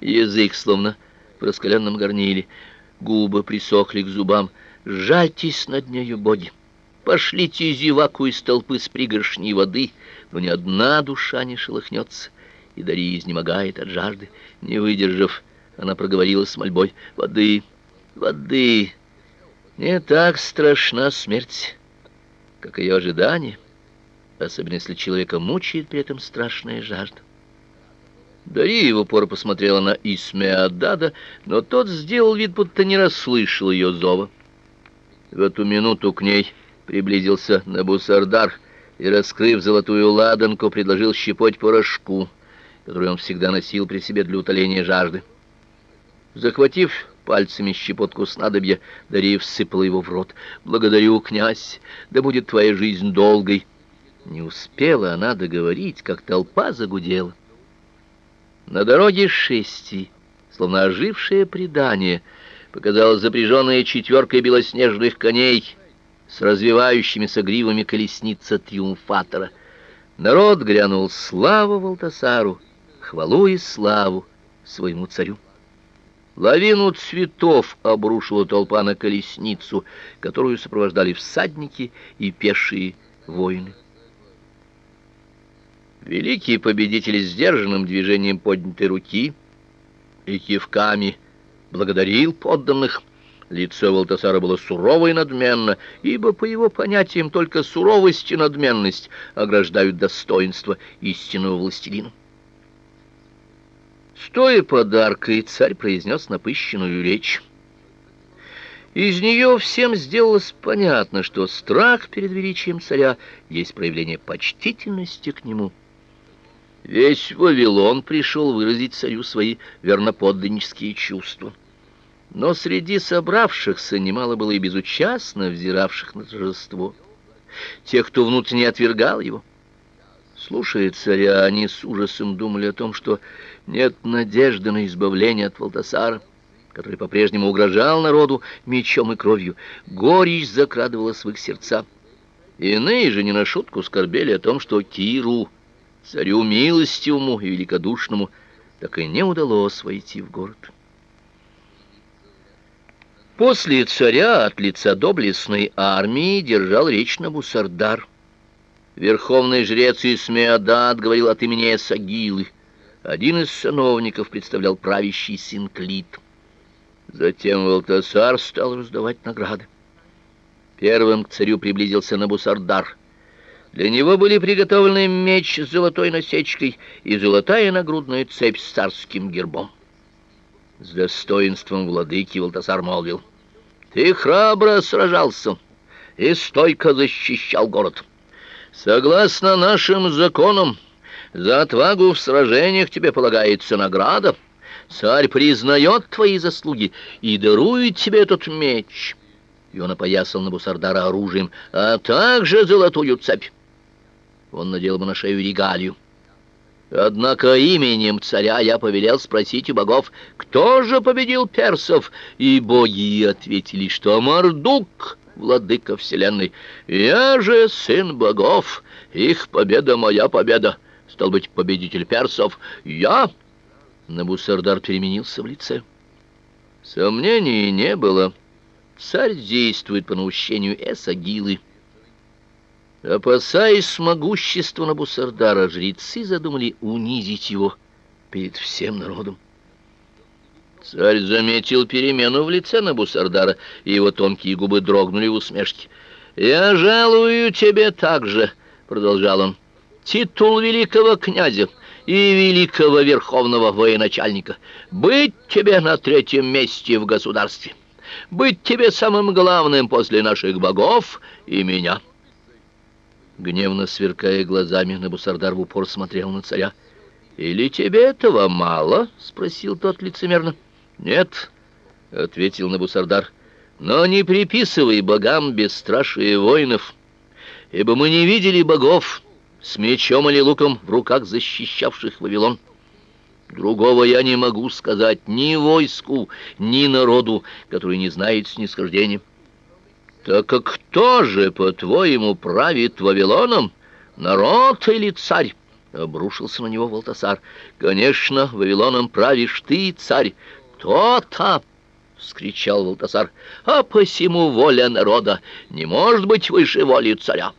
язык словно в раскаленном горниле, губы присохли к зубам. Жальтесь над нею, боги! Пошлите зеваку из толпы с пригоршней воды, но ни одна душа не шелохнется, и Дарья изнемогает от жажды. Не выдержав, она проговорила с мольбой «Воды, воды!» Не так страшна смерть, как ее ожидание, особенно если человека мучает при этом страшная жажда. Дарья в упор посмотрела на Исмеадада, но тот сделал вид, будто не расслышал ее зова. В эту минуту к ней приблизился Набусардар и, раскрыв золотую ладанку, предложил щепоть порошку, который он всегда носил при себе для утоления жажды. Захватив пальцами щепотку снадобья, Дарья всыпала его в рот. «Благодарю, князь, да будет твоя жизнь долгой!» Не успела она договорить, как толпа загудела. На дороге шести, словно ожившее предание, показалась запряженная четверкой белоснежных коней с развивающимися гривами колесница триумфатора. Народ грянул славу Валтасару, хвалу и славу своему царю. Лавину цветов обрушила толпа на колесницу, которую сопровождали всадники и пешие воины. Великий победитель сдержанным движением поднятой руки и кивками благодарил подданных. Лицо Валтасара было сурово и надменно, ибо, по его понятиям, только суровость и надменность ограждают достоинство истинного властелина. Стоя подаркой, царь произнес напыщенную речь. Из нее всем сделалось понятно, что страх перед величием царя есть проявление почтительности к нему. Весь Вавилон пришел выразить царю свои верноподданнические чувства. Но среди собравшихся немало было и безучастно взиравших на торжество. Тех, кто внутренне отвергал его. Слушая царя, они с ужасом думали о том, что нет надежды на избавление от Валтасара, который по-прежнему угрожал народу мечом и кровью. Горечь закрадывалась в их сердца. Иные же не на шутку скорбели о том, что Киру царю милостивому и великодушному, так и не удалось войти в город. После царя от лица доблестной армии держал речь Набусардар. Верховный жрец Исмеадат говорил от имени Эсагилы. Один из сановников представлял правящий Синклит. Затем Валтасар стал раздавать награды. Первым к царю приблизился Набусардар — для него были приготовлены меч с золотой насечкой и золотая нагрудная цепь с царским гербом. С достоинством владыки Валтасар молвил, «Ты храбро сражался и стойко защищал город. Согласно нашим законам, за отвагу в сражениях тебе полагается награда. Царь признает твои заслуги и дарует тебе этот меч». И он опоясал Набусардара оружием, а также золотую цепь. Он надел ему на шею регалию. Однако именем царя я повелел спросить у богов, кто же победил персов, и боги ответили, что Мардук, владыка вселенной. Я же сын богов, их победа моя победа. Стал быть, победитель персов я. Набусардар переменился в лице. Сомнений не было. Царь действует по наущению Эсагилы. Опасаясь могущества Набусардара, жрецы задумали унизить его перед всем народом. Царь заметил перемену в лице Набусардара, и его тонкие губы дрогнули в усмешке. «Я жалую тебе также», — продолжал он, — «титул великого князя и великого верховного военачальника. Быть тебе на третьем месте в государстве, быть тебе самым главным после наших богов и меня». Гневно сверкая глазами, Набусардар в упор смотрел на царя. «Или тебе этого мало?» — спросил тот лицемерно. «Нет», — ответил Набусардар, — «но не приписывай богам бесстрашие воинов, ибо мы не видели богов с мечом или луком в руках защищавших Вавилон. Другого я не могу сказать ни войску, ни народу, который не знает снисхождения». Так как кто же, по-твоему, правит Вавилоном? Народ или царь? Обрушился на него Валтасар. «Конечно, Вавилоном правишь ты, царь!» «То-то!» — вскричал Валтасар. «А посему воля народа не может быть выше воли царя!»